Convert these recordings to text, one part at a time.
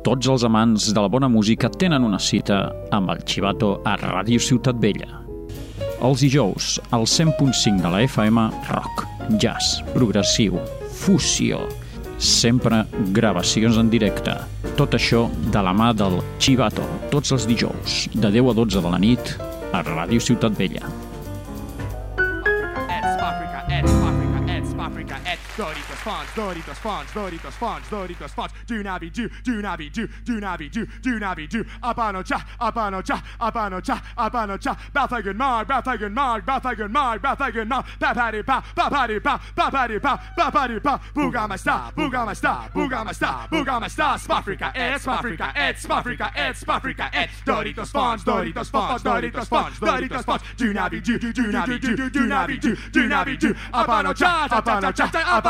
Tots els amants de la bona música tenen una cita amb el Chivato a Ràdio Ciutat Vella. Els dijous, al 100.5 de la FM, rock, jazz, progressiu, fusió, sempre gravacions en directe. Tot això de la mà del Chivato, tots els dijous, de 10 a 12 de la nit, a Ràdio Ciutat Vella. Doritos Fonz, Doritos Fonz, Doritos Fonz, Doritos Fonz. Do not be do, do not be do, do not be do, do not be do. Abano cha, abano cha, abano cha, abano cha. Balthagan Marg, Balthagan Marg, Balthagan Marg, Balthagan Marg. Papadi pa, papadi pa, papadi pa, papadi pa. Bugama sta, bugama sta, bugama sta, bugama sta. Spafrica, et Spafrica, et Spafrica, et Spafrica, et Doritos Fonz, Doritos Fonz, Doritos Fonz, Doritos Fonz. Do not be do, do not be do, do not be do, do not be do. Abano cha, abano cha, abano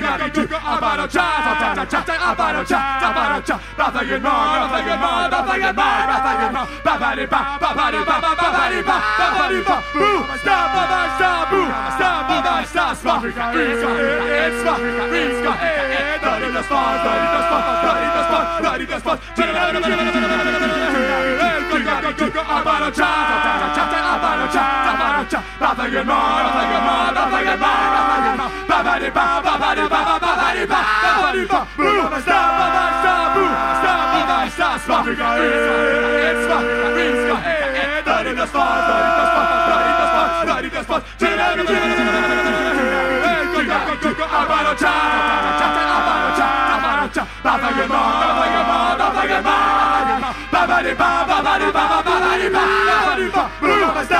nothing gotta do about a child. Sometimes I chat about a child, a child. Nothing and more, nothing and more, nothing and more, nothing and more. Ba ba di ba, ba ba di ba, ba ba di ba, ba ba di ba. Boo, stop, ba ba stop, boo, stop, ba ba stop. Sparka, friska, it's sparka, friska, it's dirty the spot, dirty the spot, dirty the spot, dirty the spot. About a child, about a child, a child. Baba ba baba ga baba ba baba ma baba ba ga ma ba ba di baba, baba ba di baba, baba ba ba di baba, baba ba di ba boo sta ba ba sta boo sta ba ba sta spa ga e spa rinska e da di da spa da di da spa da di da spa da di da spa ti da di e go ga go go abaro cha cha cha abaro cha abaro cha ba ba ga ma ba ba ga ma ba ba ga ma ba ba di ba ba ba di ba ba ba di ba ba di ba boo sta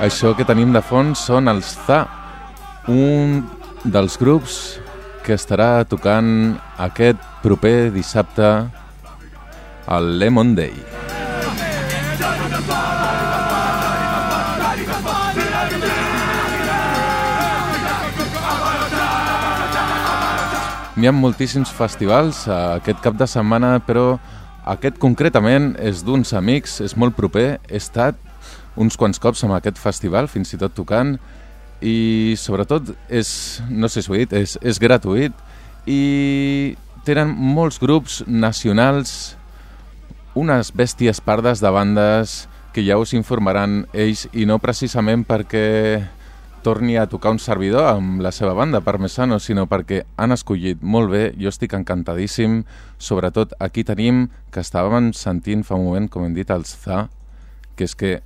Això que tenim de fons són els ZA, un dels grups que estarà tocant aquest proper dissabte al Lemon Day. N'hi ha moltíssims festivals eh, aquest cap de setmana, però aquest concretament és d'uns amics, és molt proper, he estat uns quants cops amb aquest festival, fins i tot tocant, i sobretot és, no sé si ho he dit, és, és gratuït i tenen molts grups nacionals, unes bèsties pardes de bandes que ja us informaran ells i no precisament perquè torni a tocar un servidor amb la seva banda, Parmesano, sinó perquè han escollit molt bé, jo estic encantadíssim, sobretot aquí tenim, que estàvem sentint fa un moment, com hem dit, els ZA, que és que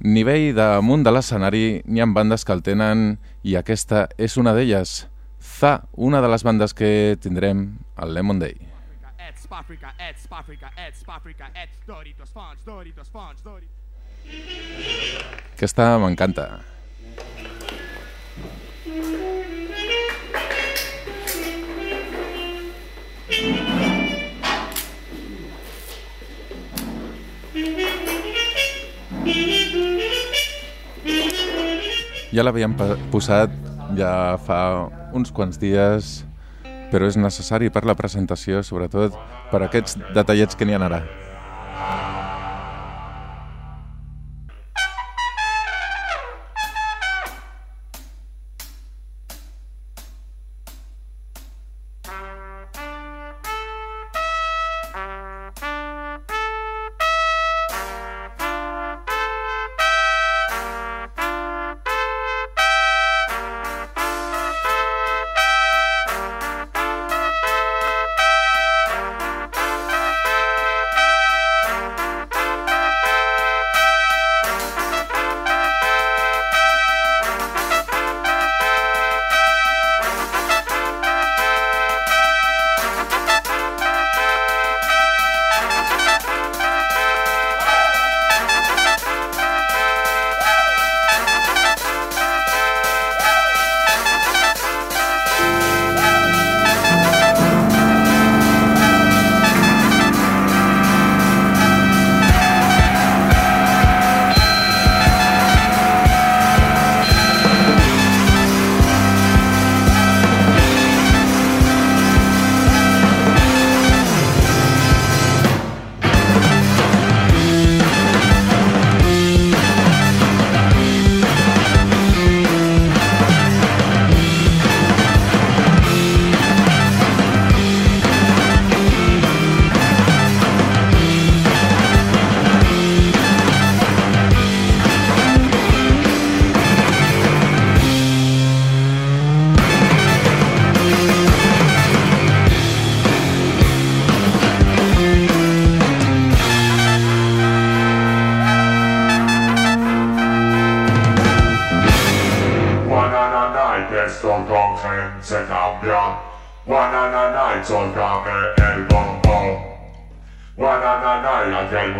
nivell damunt de l'escenari n'hi ha bandes que el tenen i aquesta és una d'elles. ZA, una de les bandes que tindrem al Lemon Day. Aquesta m'encanta. Ja l'havíem posat ja fa uns quants dies, però és necessari per la presentació, sobretot per aquests detallets que n'hi ha ara. lights on dominant and bum bum. Why not not night? One can't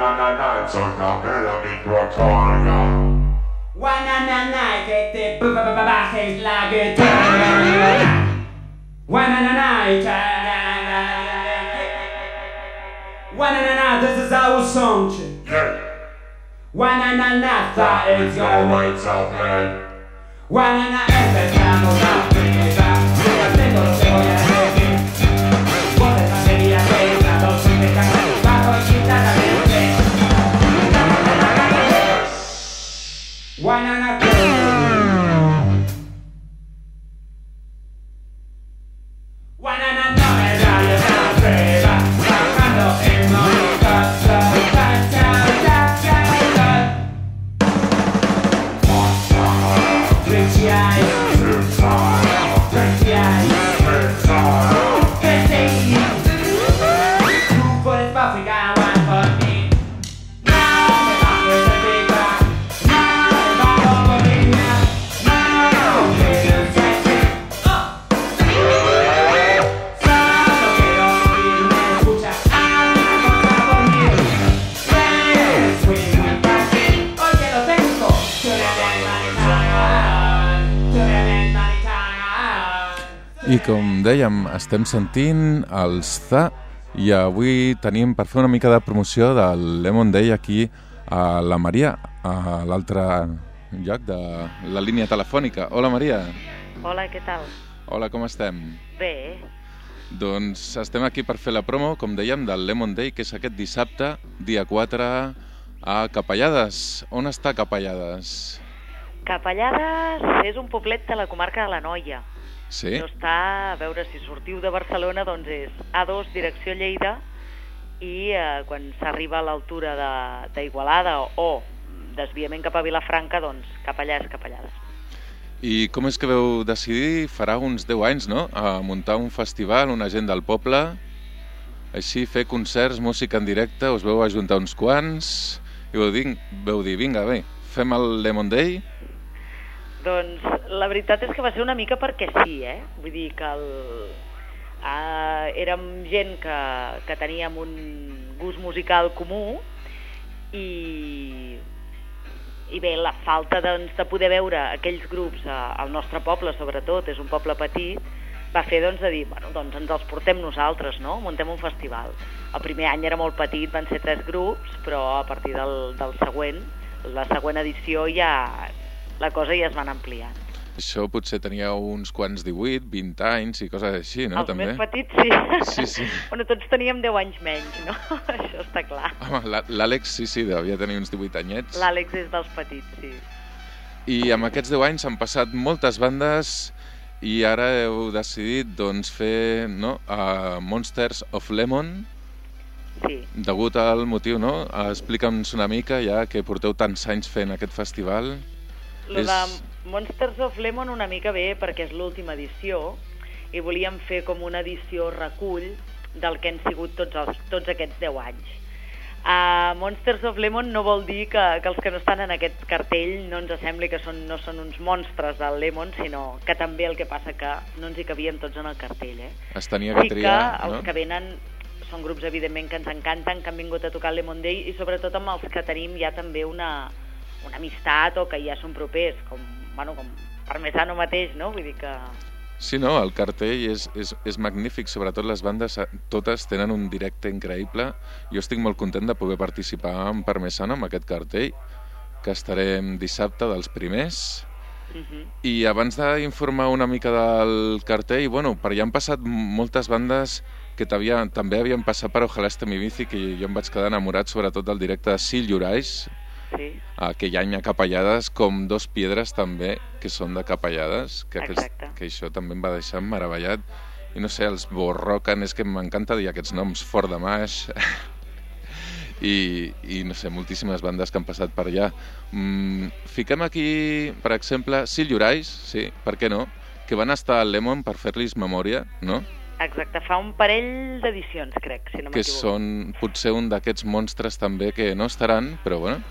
not not night? So now better be Bratoria. Why not not night? Get the b b b back is a. Why not not night? This is our song. Yeah. Why na na, night? That is your way to play. Buena, empezamos a empezar. Fíjate con lo que voy a decir. Vos te de sin dejar el bajo y la estem sentint els ZA i avui tenim per fer una mica de promoció del Lemon Day aquí a la Maria, a l'altre lloc de la línia telefònica. Hola Maria, Hola, què tal? hola, com estem? Bé, Doncs estem aquí per fer la promo, com dèiem, del Lemon Day, que és aquest dissabte, dia 4, a Capellades. On està Capellades? Capellades és un poblet de la comarca de la Noia. Sí? No està, a veure, si sortiu de Barcelona, doncs és A2, direcció Lleida, i eh, quan s'arriba a l'altura de- d'Igualada o desviament cap a Vilafranca, doncs Capellades, Capellades. I com és que veu decidir, farà uns 10 anys, no?, a muntar un festival, una gent del poble, així fer concerts, música en directe, us veu ajuntar uns quants, i veu dir, veu dir vinga, bé, fem el Lemon Day, Doncs la veritat és que va ser una mica perquè sí, eh? Vull dir que el... Uh, érem gent que, que teníem un gust musical comú i, i bé, la falta doncs, de poder veure aquells grups eh, al nostre poble, sobretot, és un poble petit, va fer doncs, de dir, bueno, doncs ens els portem nosaltres, no? Muntem un festival. El primer any era molt petit, van ser tres grups, però a partir del, del següent, la següent edició ja la cosa ja es van ampliant. això potser tenia uns quants 18, 20 anys i coses així, no?, Els també? més petits sí. Sí, sí. bueno, tots teníem 10 anys menys, no? Això està clar. Home, l'Àlex sí, sí, devia tenir uns 18 anyets. L'Àlex és dels petits, sí. I amb aquests 10 anys han passat moltes bandes i ara heu decidit doncs, fer no, uh, Monsters of Lemon Sí, degut al motiu, no? Explica'ns una mica ja que porteu tants anys fent aquest festival. Lo És- de Monsters of Lemon una mica bé perquè és l'última edició i volíem fer com una edició recull del que han sigut tots, els, tots aquests 10 anys. Uh, Monsters of Lemon no vol dir que, que els que no estan en aquest cartell no ens sembli que són, no són uns monstres del Lemon, sinó que també el que passa que no ens hi cabíem tots en el cartell. Eh? Es tenia que triar, que els no? que venen són grups evidentment que ens encanten, que han vingut a tocar el Lemon Day i sobretot amb els que tenim ja també una, una amistat o que ja són propers, com, bueno, com Parmesano mateix, no? Vull dir que... Sí, no, el cartell és, és, és magnífic, sobretot les bandes, eh, totes tenen un directe increïble. Jo estic molt content de poder participar en Parmesano amb aquest cartell, que estarem dissabte dels primers. Uh -huh. I abans d'informar una mica del cartell, bueno, per allà han passat moltes bandes que t'havia- també havien passat per Ojalà este mi bici, que jo em vaig quedar enamorat sobretot del directe de Sil Llorais, Sí, aquell any a Capellades, com Dos Piedres també, que són de Capellades, que, Exacte. que això també em va deixar meravellat. I no sé, els Borrocan, és que m'encanta dir aquests noms, Fort de Maix, i, i no sé, moltíssimes bandes que han passat per allà. Mm, fiquem aquí, per exemple, Sil Llorais, sí, per què no?, que van estar al Lemon per fer-los memòria, no? exacte. Fa un parell d'edicions, crec, si no que m'equivoco. són potser un d'aquests monstres també que no estaran, però bueno,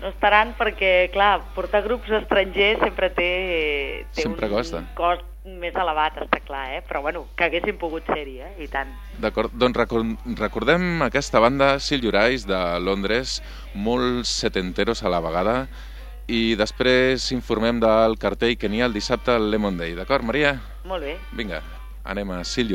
no estaran perquè, clar, portar grups estrangers sempre té, té Sempre un costa. cost més elevat, està clar, eh? Però bueno, que haguessin pogut ser-hi, eh? I tant. D'acord, doncs recor- recordem aquesta banda Eyes de Londres, molt setenteros a la vegada, i després informem del cartell que n'hi ha el dissabte al Lemon Day. D'acord, Maria? Molt bé. Vinga, anem a Seal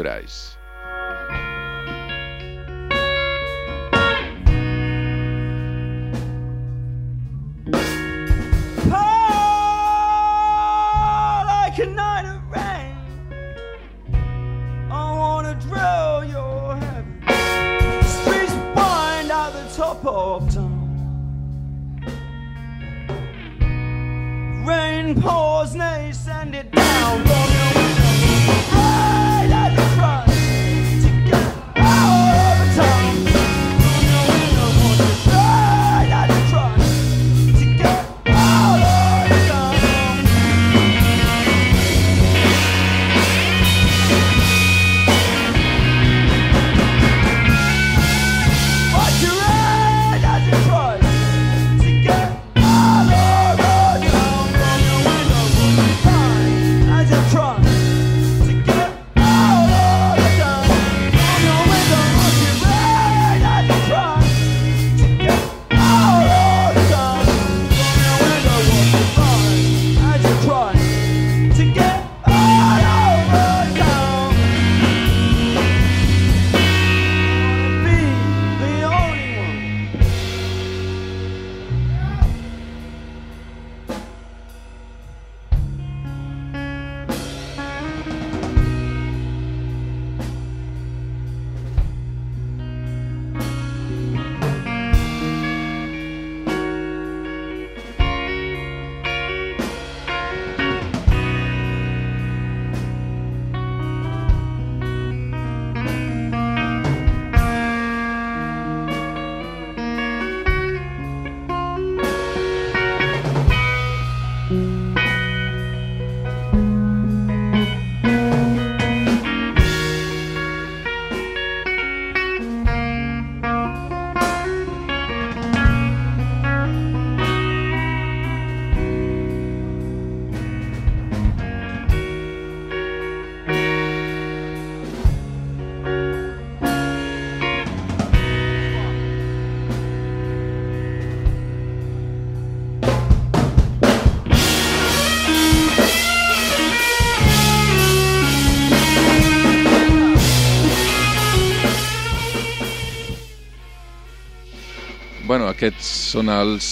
aquests són els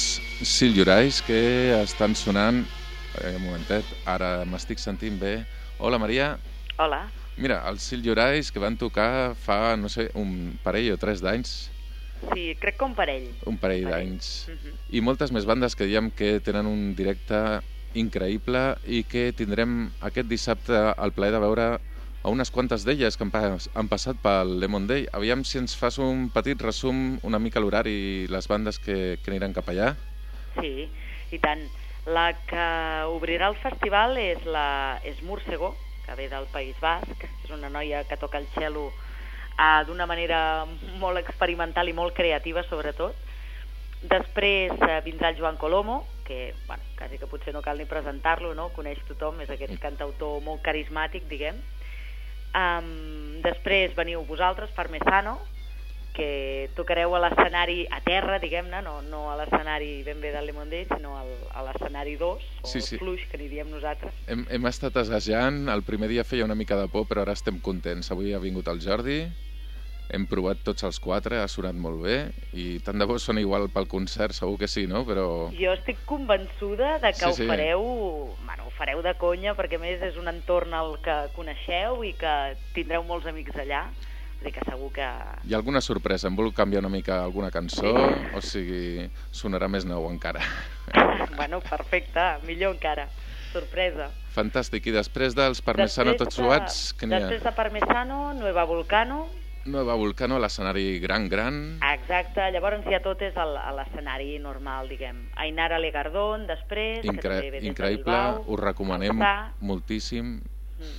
Eyes que estan sonant... Eh, un momentet, ara m'estic sentint bé. Hola, Maria. Hola. Mira, els Eyes que van tocar fa, no sé, un parell o tres d'anys, Sí, crec que un parell. un parell Parell. d'anys. Mhm. I moltes més bandes que diem que tenen un directe increïble i que tindrem aquest dissabte el plaer de veure a unes quantes d'elles que han, pas, han passat pel Lemon Day. Aviam si ens fas un petit resum, una mica l'horari i les bandes que, que aniran cap allà. Sí, i tant. La que obrirà el festival és, la, és Múrsego, que ve del País Basc. És una noia que toca el cello uh, d'una manera molt experimental i molt creativa, sobretot. Després uh, vindrà el Joan Colomo, que bueno, quasi que potser no cal ni presentar-lo, no? coneix tothom, és aquest cantautor molt carismàtic, diguem. Um, després veniu vosaltres, Parmesano, que tocareu a l'escenari a terra, diguem-ne, no, no a l'escenari ben bé del Lemon Day, sinó al, a l'escenari 2, o Sí, sí, sí. sí. fluix, que n'hi diem nosaltres. Hem, hem estat assajant, el primer dia feia una mica de por, però ara estem contents. Avui ha vingut el Jordi, hem provat tots els quatre, ha sonat molt bé, i tant de bo sona igual pel concert, segur que sí, no? Però Jo estic convençuda de que Sí, ho sí. fareu, bueno, ho fareu de conya, perquè més és un entorn al que coneixeu i que tindreu molts amics allà. Vull dir que segur que... hi ha alguna sorpresa? Em vol canviar una mica alguna cançó? O sigui, sonarà més nou encara. bueno, perfecte, millor encara. Sorpresa. Fantàstic. I després dels Parmesano Després tots de- suats, què n'hi Després ha? de Parmesano, Nueva Volcano, Nova Volcano, a l'escenari gran, gran. Exacte, llavors ja tot és al- a l'escenari normal, diguem. Ainara Legardón, després, que Incre de increïble, Bilbao, us recomanem moltíssim. mm,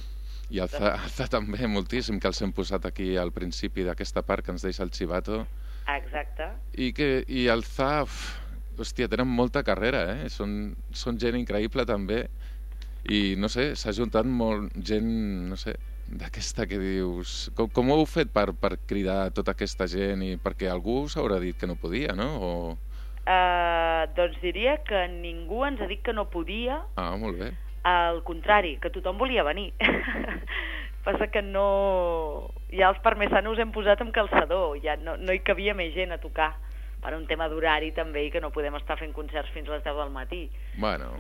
I el Za, el Za també moltíssim, que els hem posat aquí al principi d'aquesta part que ens deixa el Chivato. Exacte. I, que, i el uf, hòstia, tenen molta carrera, eh? Són, són gent increïble també i no sé, s'ha juntat molt gent, no sé, d'aquesta que dius... Com, com ho heu fet per, per cridar tota aquesta gent i perquè algú s'haurà dit que no podia, no? O... Uh, doncs diria que ningú ens ha dit que no podia, Ah, molt bé. al contrari, que tothom volia venir. Passa que no... Ja els parmesanos hem posat amb calçador, ja no, no hi cabia més gent a tocar per un tema d'horari també i que no podem estar fent concerts fins a les 10 del matí. Bueno,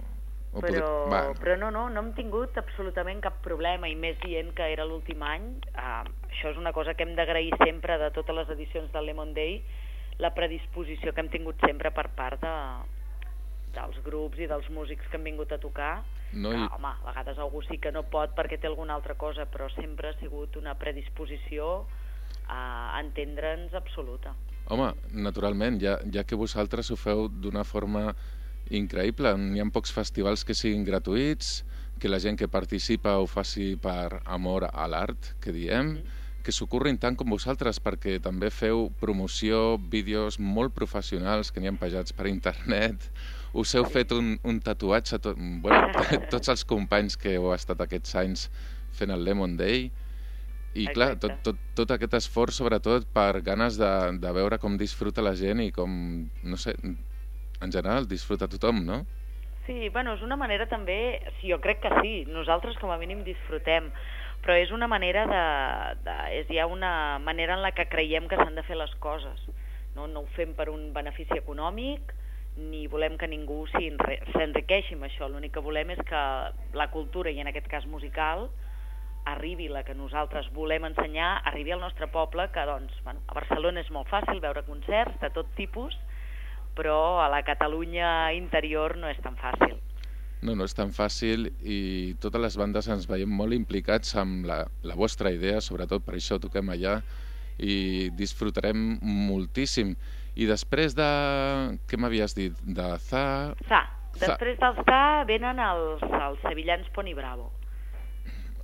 Però, podem- bueno. però no, no, no hem tingut absolutament cap problema i més dient que era l'últim any. Uh, això és una cosa que hem d'agrair sempre de totes les edicions del Lemon Day, la predisposició que hem tingut sempre per part de, dels grups i dels músics que han vingut a tocar. No, que, i- home, a vegades algú sí que no pot perquè té alguna altra cosa, però sempre ha sigut una predisposició a entendre'ns absoluta. Home, naturalment, ja, ja que vosaltres ho feu d'una forma increïble. N'hi ha pocs festivals que siguin gratuïts, que la gent que participa ho faci per amor a l'art, que diem, que s'ocorrin tant com vosaltres, perquè també feu promoció, vídeos molt professionals que n'hi ha pejats per internet. Us heu fet un, un tatuatge, to, bueno, tots els companys que heu estat aquests anys fent el Lemon Day, i clar, tot, tot, tot aquest esforç, sobretot per ganes de, de veure com disfruta la gent i com, no sé, en general disfruta tothom, no? Sí, bueno, és una manera també, sí, jo crec que sí, nosaltres com a mínim disfrutem, però és una manera de, de és ja una manera en la que creiem que s'han de fer les coses. No, no ho fem per un benefici econòmic, ni volem que ningú s'enriqueixi amb això. L'únic que volem és que la cultura, i en aquest cas musical, arribi la que nosaltres volem ensenyar, arribi al nostre poble, que doncs, bueno, a Barcelona és molt fàcil veure concerts de tot tipus, però a la Catalunya interior no és tan fàcil. No, no és tan fàcil i totes les bandes ens veiem molt implicats amb la, la vostra idea, sobretot per això toquem allà i disfrutarem moltíssim. I després de... què m'havies dit? De Za... Sa. després del Sa venen els, els sevillans Poni Bravo.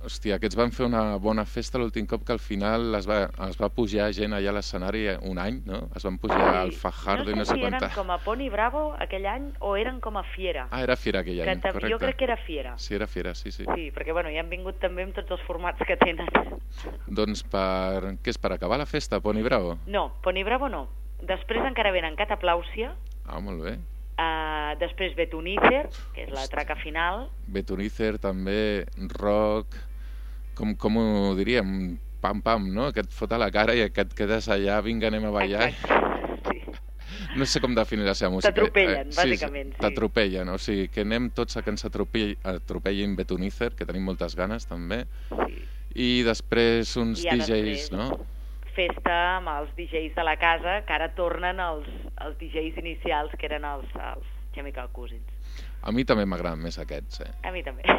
Hòstia, aquests van fer una bona festa l'últim cop que al final es va, es va pujar gent allà a l'escenari un any, no? Es van pujar al Fajardo no i no sé sé si quanta... eren com a Poni Bravo aquell any o eren com a Fiera. Ah, era Fiera aquell que any, tam- correcte. jo crec que era Fiera. Sí, era Fiera, sí, sí. Sí, perquè bueno, ja han vingut també amb tots els formats que tenen. Doncs per... Què és, per acabar la festa, Poni Bravo? No, Poni Bravo no. Després encara venen Cataplàusia, Ah, molt bé. uh, després Betonícer, que és la traca final, Betunizer també, rock... Com, com ho diríem? Pam-pam, no? Que et fot a la cara i que et quedes allà, vinga, anem a ballar. Exacte. Sí. No sé com definir la seva música. T'atropellen, sí, bàsicament, sí. T'atropellen, o sigui, que anem tots a que ens atropell- atropellin Betunizer, que tenim moltes ganes també, sí. i després uns I ja DJs, després- no? festa amb els DJs de la casa, que ara tornen els, els DJs inicials, que eren els, els Chemical Cousins. A mi també m'agraden més aquests, eh? A mi també.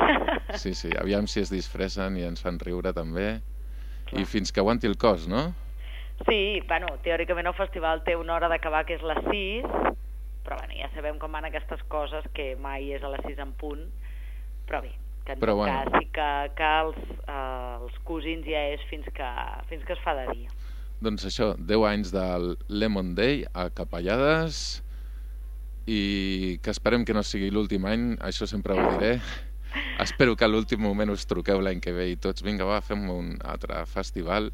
Sí, sí, aviam si es disfressen i ens fan riure també. Clar. I fins que aguanti el cos, no? Sí, bueno, teòricament el festival té una hora d'acabar que és les 6, però bueno, ja sabem com van aquestes coses, que mai és a les 6 en punt, però bé, que en Però bueno. cas sí que, que els, eh, els cosins ja és fins que, fins que es fa de dia. Doncs això, 10 anys del Lemon Day a Capellades i que esperem que no sigui l'últim any, això sempre ho diré. Espero que a l'últim moment us truqueu l'any que ve i tots, vinga, va, fem un altre festival.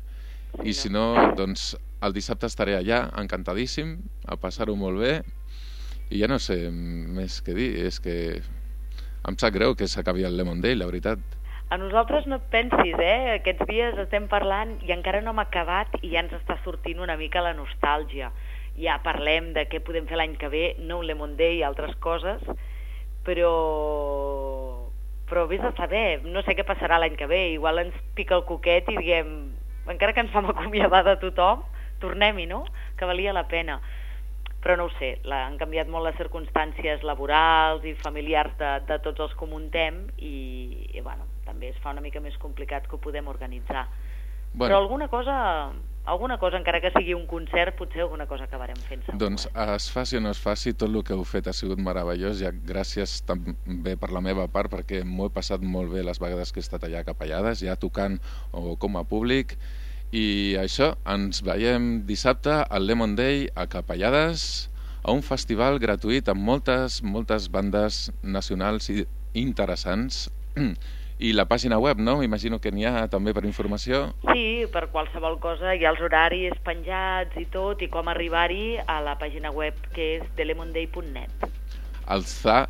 I si no, doncs el dissabte estaré allà, encantadíssim, a passar-ho molt bé. I ja no sé més què dir, és que em sap greu que s'acabi el Lemon Day, la veritat. A nosaltres no et pensis, eh? Aquests dies estem parlant i encara no hem acabat i ja ens està sortint una mica la nostàlgia. Ja parlem de què podem fer l'any que ve, no un Lemon Day i altres coses, però però vés a saber, no sé què passarà l'any que ve, igual ens pica el coquet i diguem, encara que ens vam acomiadar de tothom, tornem-hi, no? Que valia la pena. Però no ho sé, la, han canviat molt les circumstàncies laborals i familiars de, de tots els que muntem i, i bueno, també es fa una mica més complicat que ho podem organitzar. Bueno. Però alguna cosa, alguna cosa, encara que sigui un concert, potser alguna cosa acabarem fent segur. Doncs es faci o no es faci, tot el que heu fet ha sigut meravellós. Ja gràcies també per la meva part, perquè m'ho he passat molt bé les vegades que he estat allà Capellades, ja tocant o com a públic. I això, ens veiem dissabte al Lemon Day a Capellades, a un festival gratuït amb moltes, moltes bandes nacionals i interessants. I la pàgina web, no? M'imagino que n'hi ha també per informació. Sí, per qualsevol cosa hi ha els horaris penjats i tot, i com arribar-hi a la pàgina web que és delemonday.net. Alçar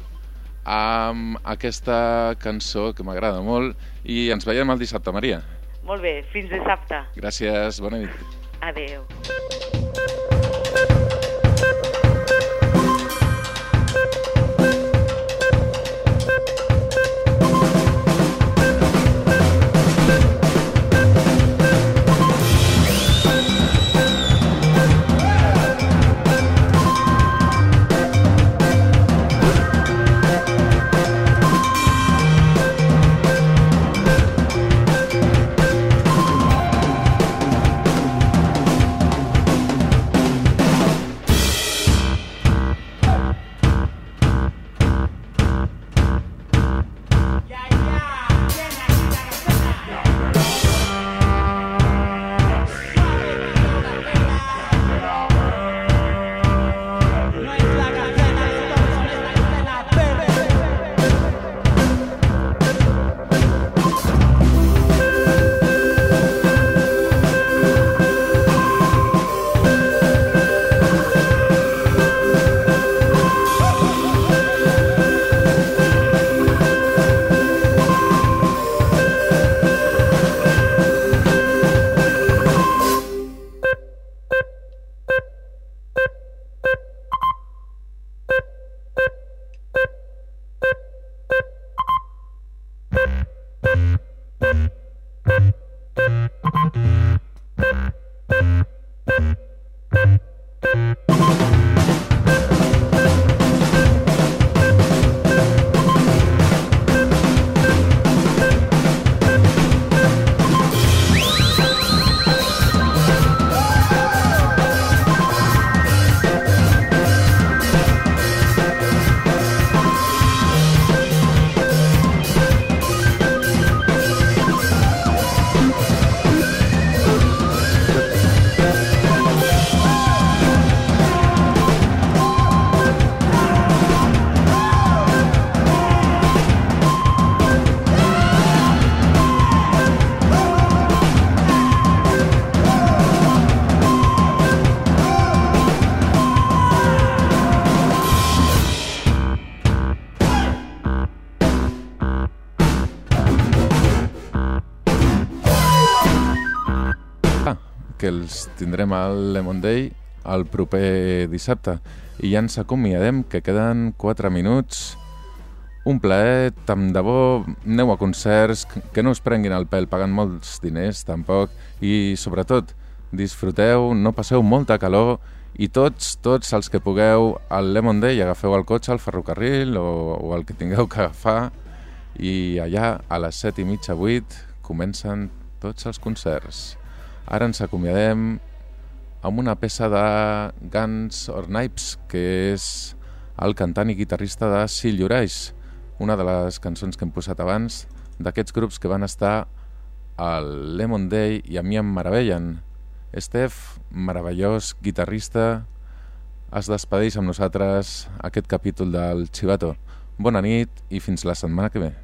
amb aquesta cançó que m'agrada molt i ens veiem el dissabte, Maria. Molt bé, fins dissabte. Gràcies, bona nit. Adeu. Que els tindrem al Lemon Day el proper dissabte. I ja ens acomiadem, que queden 4 minuts. Un plaer, tant de bo, aneu a concerts, que no us prenguin el pèl pagant molts diners, tampoc, i sobretot, disfruteu, no passeu molta calor, i tots, tots els que pugueu al Lemon Day agafeu el cotxe al ferrocarril o, o el que tingueu que agafar i allà a les 7 i mitja, 8 comencen tots els concerts. Ara ens acomiadem amb una peça de Guns or Knives, que és el cantant i guitarrista de Your Eyes, una de les cançons que hem posat abans d'aquests grups que van estar al Lemon Day i a mi em meravellen. Estef, meravellós guitarrista, es despedeix amb nosaltres aquest capítol del Chivato. Bona nit i fins la setmana que ve.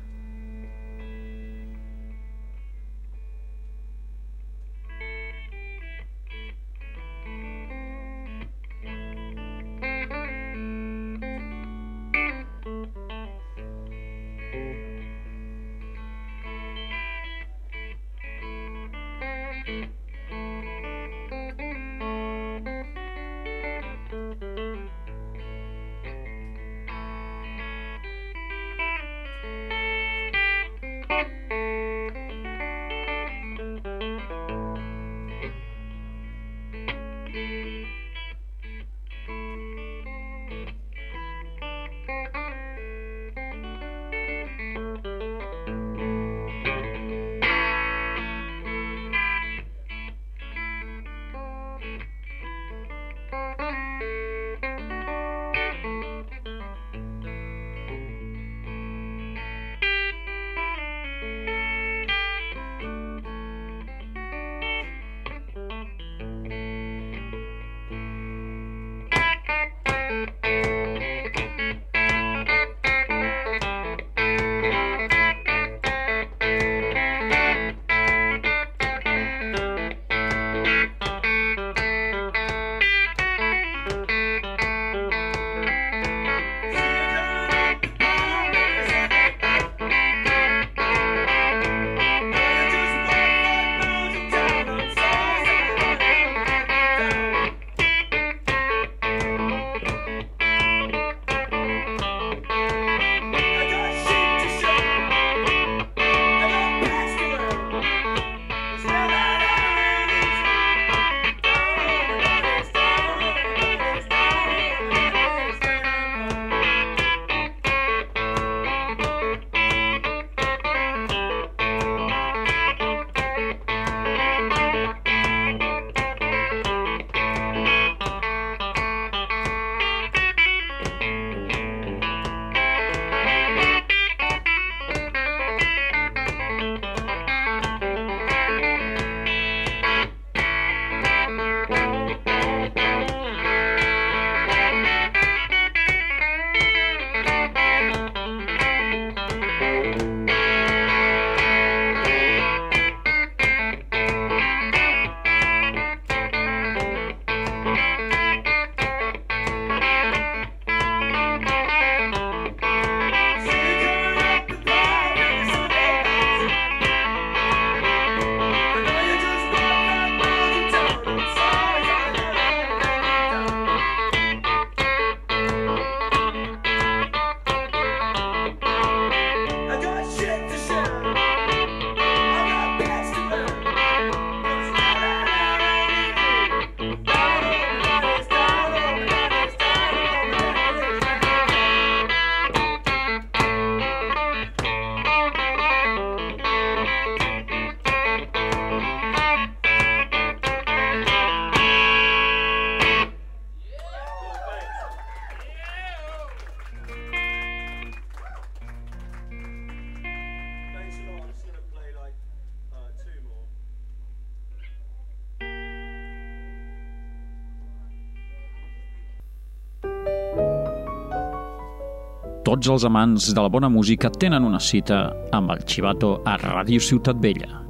Tots els amants de la bona música tenen una cita amb el Chivato a Ràdio Ciutat Vella.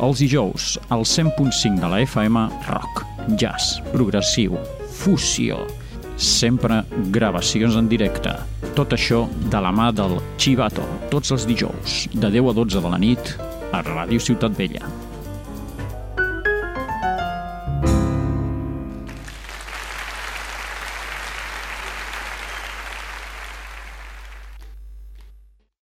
Els dijous, al 100.5 de la FM, rock, jazz, progressiu, fusió, sempre gravacions en directe. Tot això de la mà del Chivato, tots els dijous, de 10 a 12 de la nit, a Ràdio Ciutat Vella.